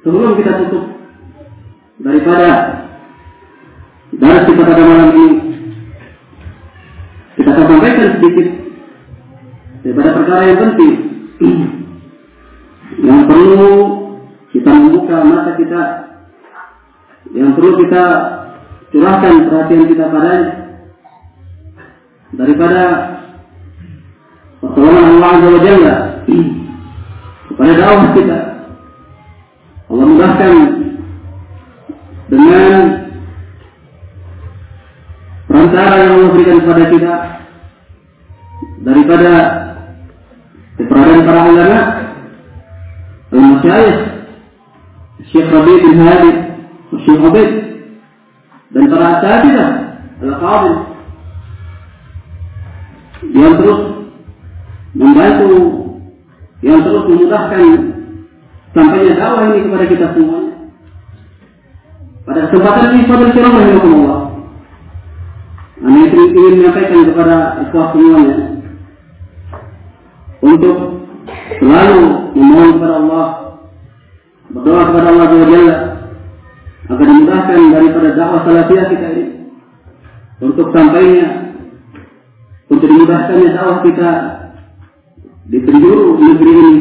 sebelum kita tutup daripada dari kita pada malam ini kita akan sampaikan sedikit daripada perkara yang penting. Yang perlu kita membuka mata kita yang perlu kita curahkan perhatian kita padanya daripada pertolongan Allah Azza wa Jalla kepada dakwah kita Mudahkan dengan perantara yang Allah berikan kepada kita daripada keberadaan para ulama al-masyayikh Syekh Rabi bin Hadi Syekh Abid dan para asatidah al-qabil yang terus membantu yang terus memudahkan sampainya dakwah ini kepada kita semuanya. Pada kesempatan ini, saudara kiram Allah, Anda ingin menyampaikan kepada ikhwah semuanya untuk selalu memohon kepada Allah, berdoa kepada Allah Jalla agar dimudahkan daripada dakwah salafiyah kita ini untuk sampainya untuk dimudahkannya dakwah kita di penjuru negeri ini.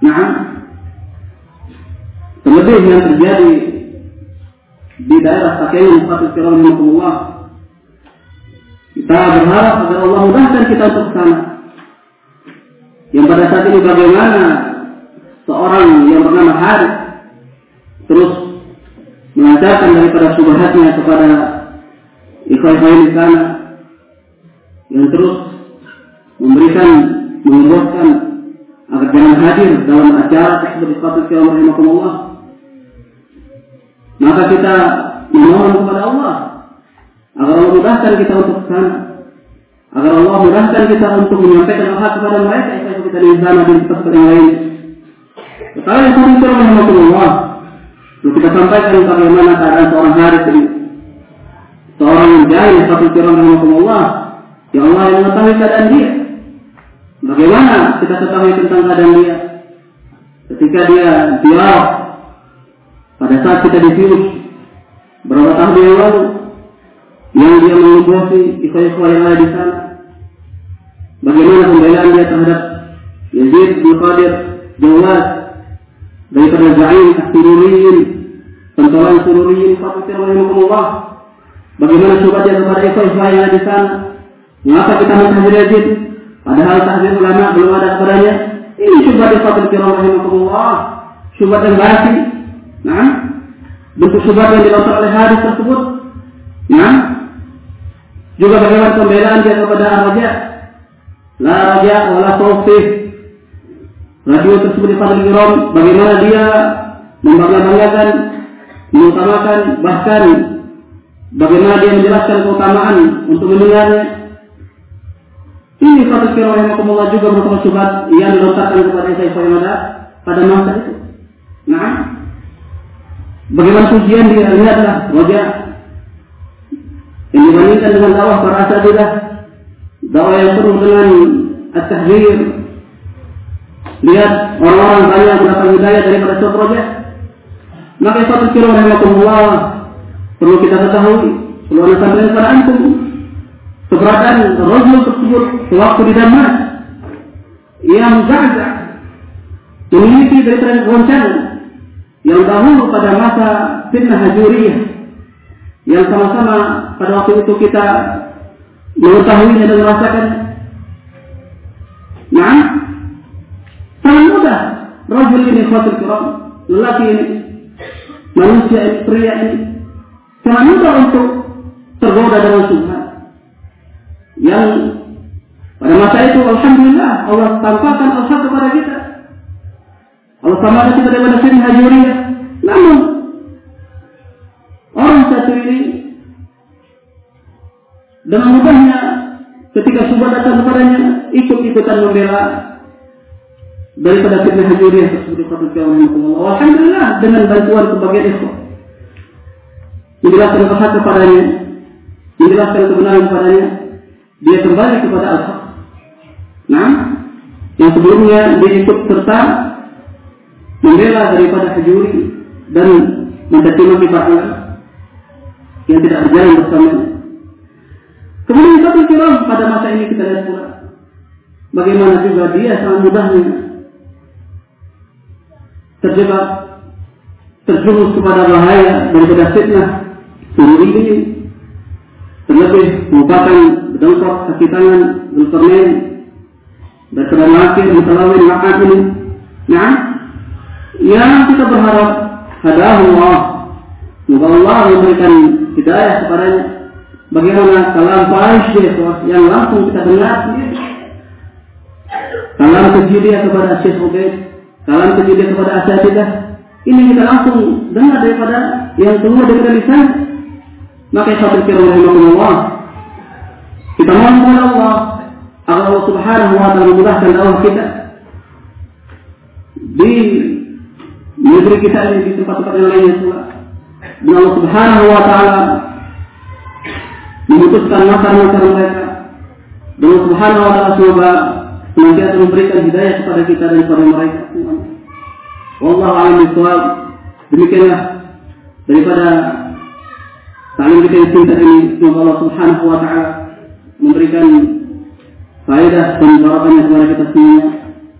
Nah, terlebih yang terjadi di daerah Pakaian Fatul Kiram Allah. Kita berharap agar Allah mudahkan kita untuk sana. Yang pada saat ini bagaimana seorang yang bernama Harith terus mengajarkan daripada subhatnya kepada ikhwan-ikhwan di sana yang terus memberikan menguatkan agar jangan hadir dalam acara tersebut di suatu rahimahumullah maka kita memohon kepada Allah agar Allah mudahkan kita untuk sana. Agar Allah mudahkan kita untuk menyampaikan hak kepada mereka yang kita di sana dan tempat yang lain. Kalau yang kami rahimahumullah Lalu kita sampaikan bagaimana keadaan seorang hari ini. Seorang yang jahil satu rahimahumullah ya Allah yang mengetahui keadaan dia. Bagaimana kita ketahui tentang keadaan dia? Ketika dia dialog pada saat kita divirus berapa tahun yang lalu yang dia mengubosi ikhwan-ikhwan yang ada di sana. Bagaimana pembelaan dia terhadap Yazid bin Qadir Jawad daripada Za'in As-Sururiyin pentolan Sururiyin Fatul Rahimahullah Bagaimana syubat dia kepada ikhwan-ikhwan yang ada di sana Mengapa kita mentahdir Yazid Padahal tahdir ulama belum ada kepadanya. Ini syubhat kiram rahimahullah. Syubhat yang basi. Nah, bentuk syubhat yang dilontar oleh hadis tersebut. Nah, juga bagaimana pembelaan dia kepada raja. La raja wala tawfif. Radio tersebut di fatul kiram. Bagaimana dia membangga-banggakan, mengutamakan, bahkan bagaimana dia menjelaskan keutamaan untuk mendengarnya ini satu kira rahimahumullah juga merupakan syubhat yang dilontarkan kepada saya yang ada pada masa itu. Nah, bagaimana pujian dia? Lihatlah wajah. Yang dibandingkan dengan dakwah para asatidah. Dakwah yang penuh dengan at-tahdir lihat orang-orang banyak mendapat hidayah daripada suatu wajah maka satu kira rahimahumullah perlu kita ketahui perlu anda sampaikan kepada antum keberadaan Rasul tersebut sewaktu di Damas yang gagal memiliki daripada goncangan yang dahulu pada masa fitnah hajuriyah. Yang sama-sama pada waktu itu kita mengetahuinya dan merasakan. Nah sangat mudah. Rasul ini khawatir kiram lelaki ini manusia ini, pria ini. Sangat mudah untuk tergoda dengan subhan yang pada masa itu Alhamdulillah Allah tampakkan al-haq kepada kita. Allah samakan kita daripada sini hajuriyah. Namun orang satu ini dengan mudahnya ketika subah datang kepadanya ikut-ikutan membela daripada fitnah hajuriyah tersebut Allah. Alhamdulillah dengan bantuan sebagian ikhwan menjelaskan hak kepadanya, menjelaskan kebenaran kepadanya, dia kembali kepada al Nah, yang sebelumnya dia ikut serta membela daripada hajuri dan mencaci maki para yang tidak berjalan bersamanya. Kemudian satu kiram pada masa ini kita lihat pula bagaimana juga dia sangat mudahnya terjebak terjerumus kepada bahaya daripada fitnah suruh ini terlebih merupakan berdengkok kaki tangan Zulkarnain dan terakhir mutalawin makan ini nah yang kita berharap hadahu Allah. Semoga Allah memberikan hidayah kepadanya. Bagaimana kalam Quraisy yang langsung kita dengar sendiri? Kalam keji dia kepada Syekh Ubaid. Kalam keji dia kepada Asyafidah ini kita langsung dengar daripada yang keluar dari lisan. Maka satu kira Allah kita mohon kepada Allah agar Allah Subhanahu wa taala memudahkan dakwah kita. Di negeri kita ini di tempat-tempat yang lainnya pula. Dan Allah Subhanahu wa taala memutuskan nasar-nasar mereka. Dan Allah Subhanahu wa taala semoga senantiasa memberikan hidayah kepada kita dan kepada mereka. Wallahu a'lam bishawab. Demikianlah daripada saling kita yang cinta ini semoga Allah Subhanahu wa taala memberikan faedah dan barakannya kepada kita semua.